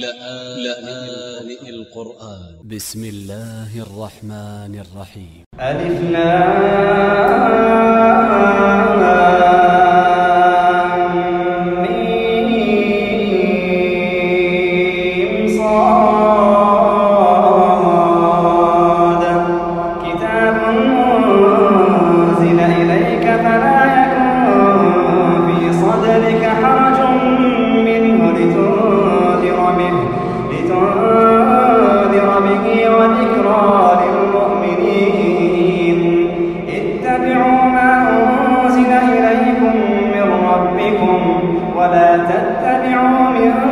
لآن, لآن القرآن. ب س م الله الرحمن الرحيم. ألف لام. اتبعوا ما أنزل إليكم من ربكم ولا تتبعوا من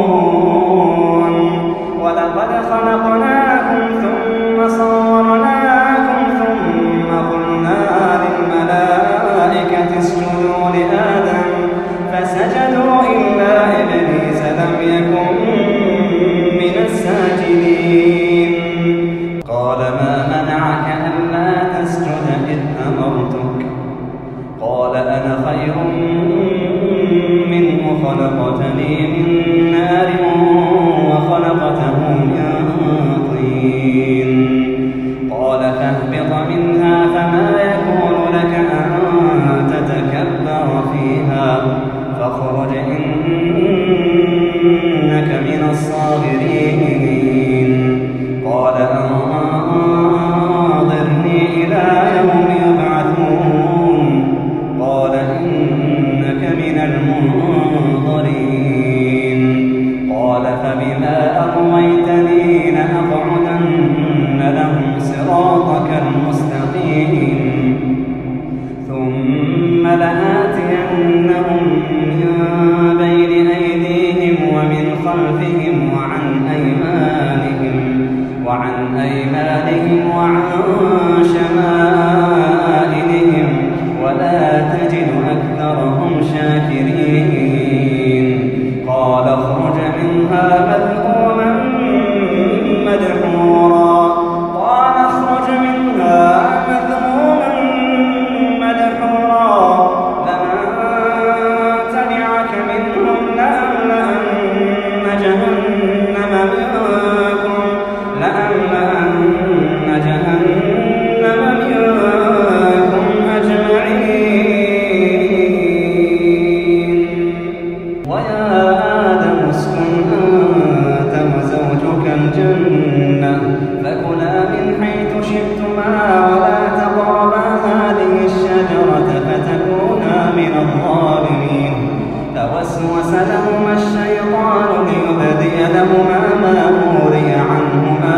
فوسوس لهما الشيطان ليبدي لهما ما موري عنهما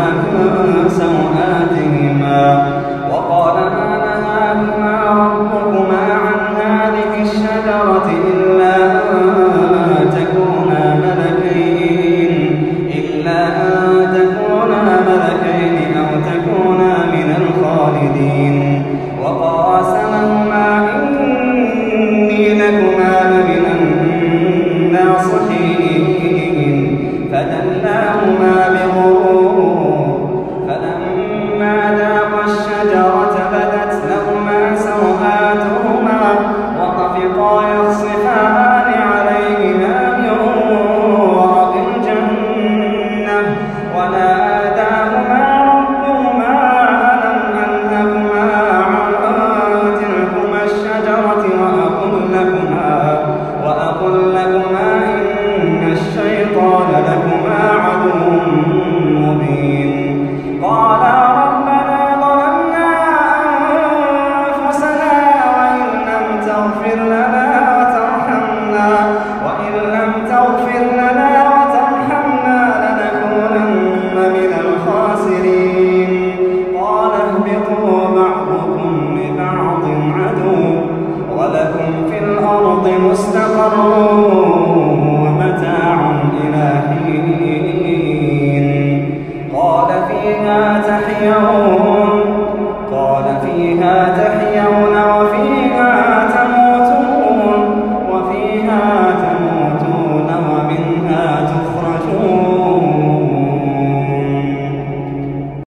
من سوآتهما وقال ما نهاكما ربكما عن هذه الشجرة إلا وما آتاهما الأرض مستقر ومتاع إلى حين. قال فيها تحيون قال فيها تحيون